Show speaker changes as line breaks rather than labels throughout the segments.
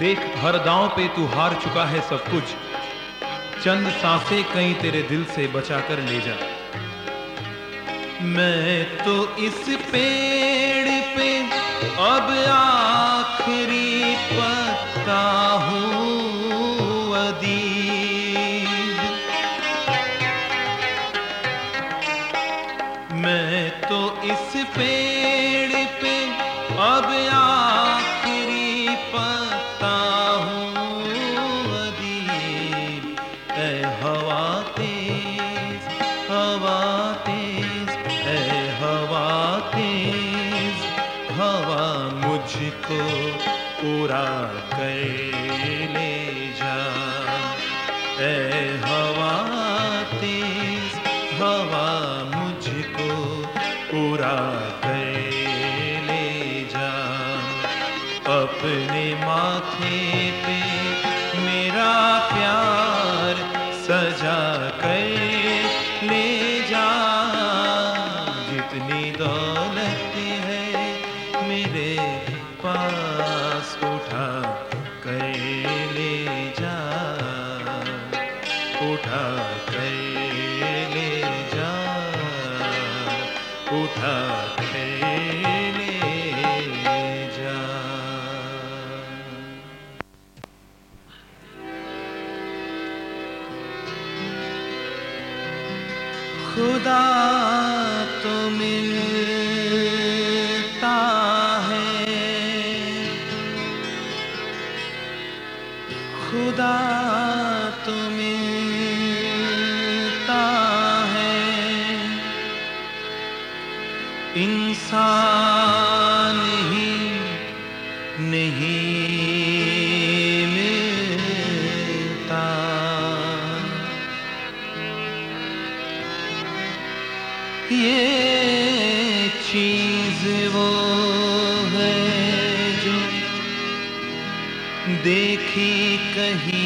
دیکھ ہر داؤں پہ تو ہار چکا ہے سب کچھ۔ چند سانسیں کہیں تیرے دل سے بچا کر لے جا۔ میں تو اس پیڑ پہ اب آخری پتا ہوں، ادیب۔ میں تو اس پیڑ پہ اب آخری اٹھا جا خدا انسان ہی نہیں ملتا۔ یہ چیز وہ ہے جو دیکھی کہیں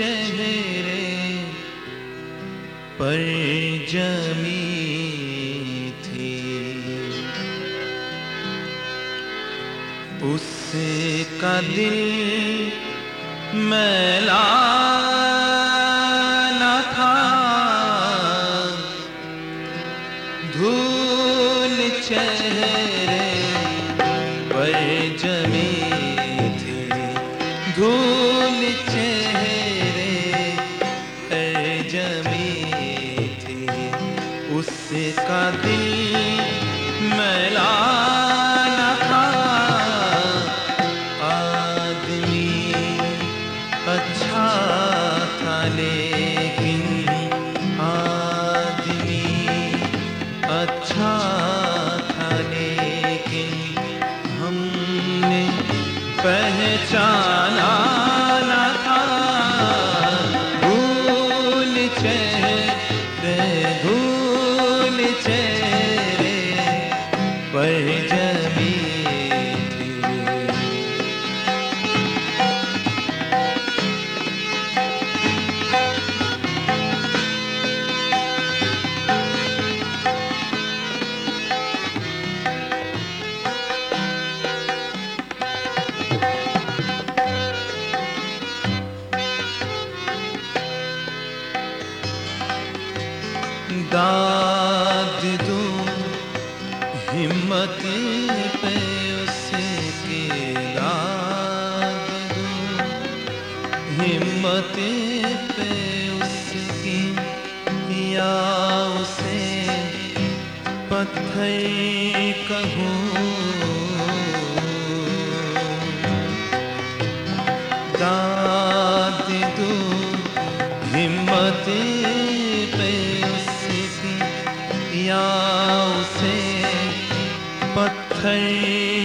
دھول چہرے پر جمی تھی۔ اس کا دل میلا نہ تھا۔ دھول چہرے تھا لے ہمت پہ اس کی یا اسے پتھر کہوں۔ داد دوں ہمت پہ اس کی یا اسے پتھر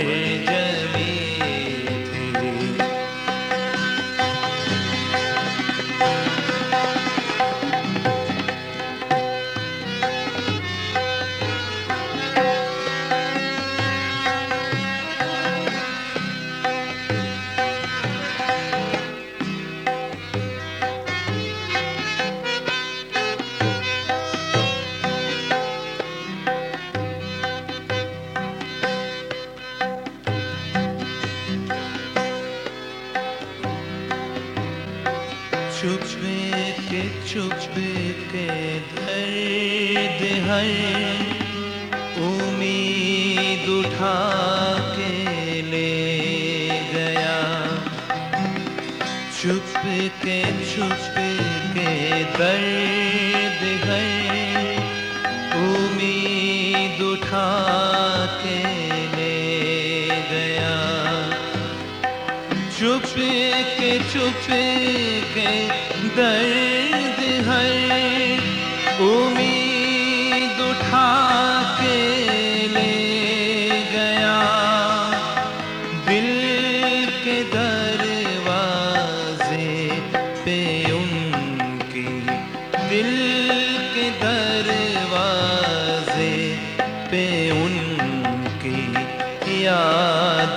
پر چھپ کے درد ہر امید اٹھا کے لے گیا۔ چھپ کے چھپ کے درد ہر امید اٹھا کے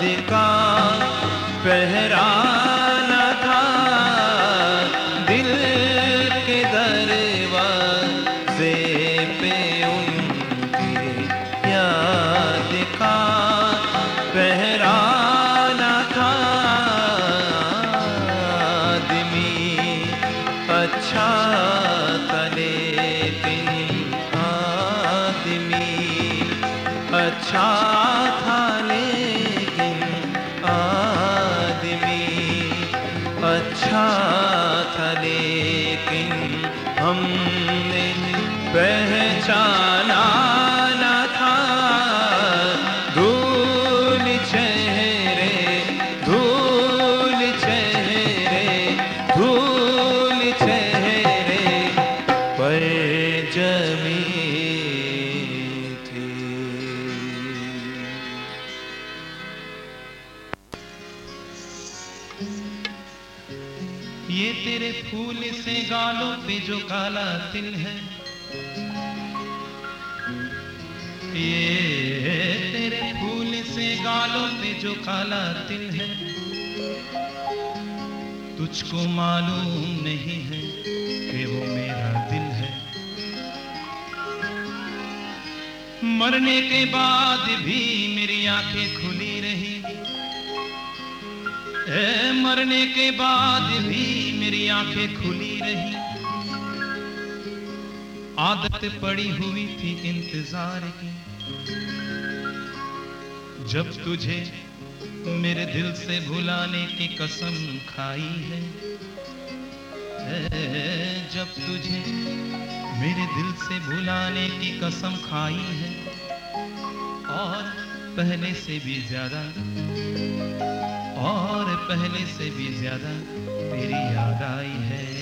یاد کا پہرانا تھا۔ دل کے دروازے پہ ان کی یاد کا پہرانا تھا۔ آدمی اچھا تھا لیکن آدمی اچھا جمی تھی۔
یہ تیرے پھول سے گالوں پہ جو کالا تل ہے۔ یہ تیرے پھول سے گالوں پہ جو کالا تل ہے۔ تجھ کو معلوم نہیں ہے۔ مرنے کے بعد بھی میری آنکھیں کھلی رہی اے مرنے کے بعد بھی میری آنکھیں کھلی رہی عادت پڑی ہوئی تھی انتظار کی۔ جب تجھے میرے دل سے بھلانے کی قسم کھائی ہے۔ جب تجھے میرے دل سے بھلانے کی قسم کھائی ہے۔ اور پہلے سے بھی زیادہ اور پہلے سے بھی زیادہ تیری یاد آئی ہے۔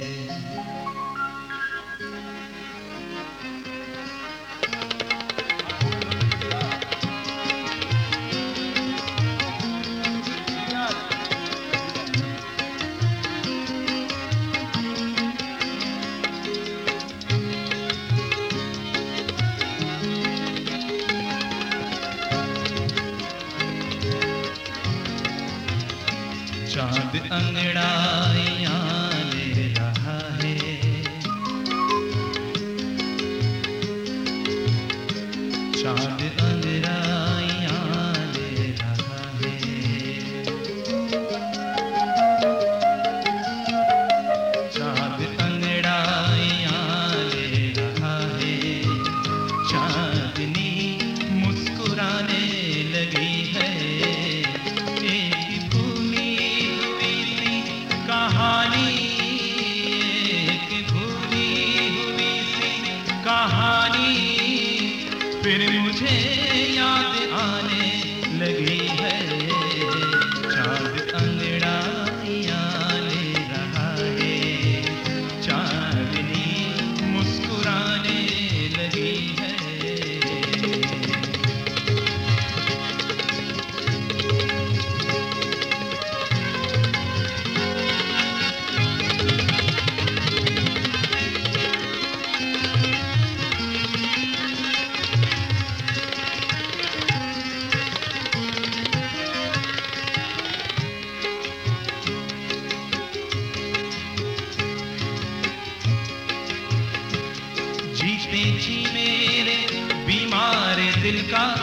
کا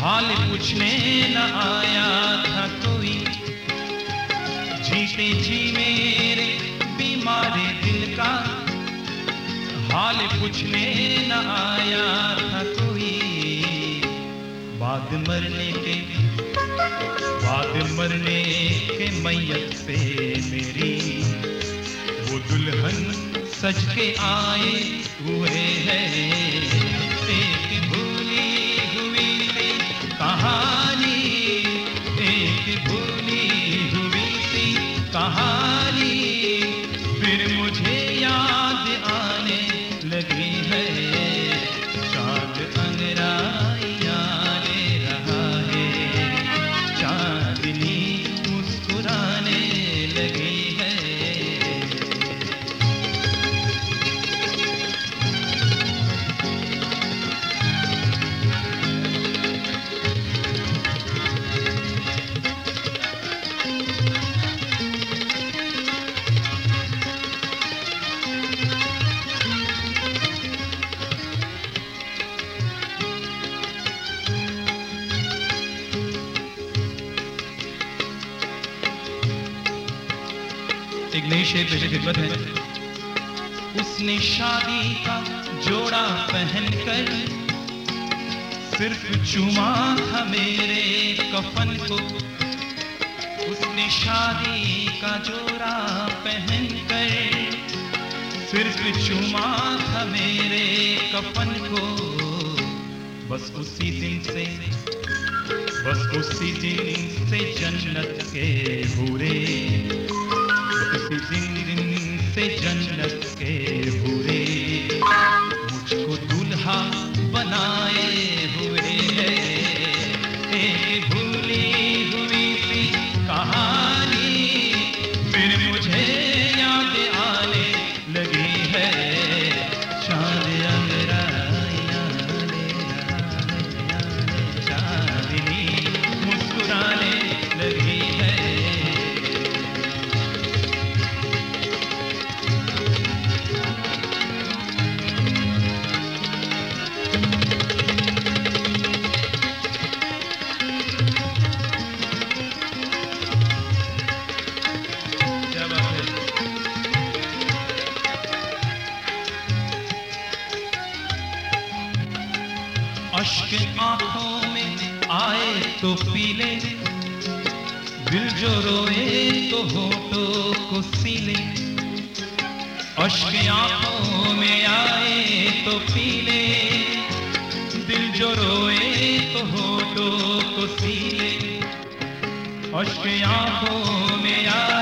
حال پوچھنے نہ آیا تھا کوئی۔ جیتے جی میرے بیمار دل کا حال پوچھنے نہ آیا تھا کوئی۔ بعد مرنے
کے بعد مرنے
کے میت سے میری وہ دلہن سج کے آئے ہوئے ہیں۔ ہاں۔ ایک نئی شیر پیش خدمت ہے اس نے شادی کا جوڑا پہن کر صرف چوما تھا میرے کفن کو۔ اس نے شادی کا جوڑا پہن کر صرف چوما تھا میرے کفن کو۔ بس اسی دن سے، بس اسی دن سے جنت کے بورے عشق آنکھوں میں آئے تو پیلے دل جو روئے تو ہوٹو کو سیلے عشق آنکھوں میں آئے تو پیلے دل جو روئے تو ہوٹو کو سیلے عشق آنکھوں میں آئے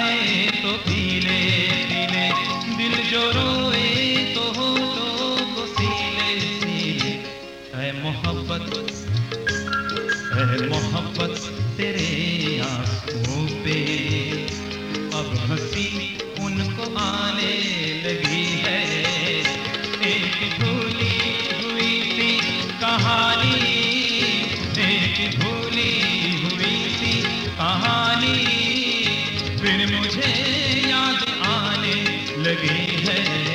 لگی ہے۔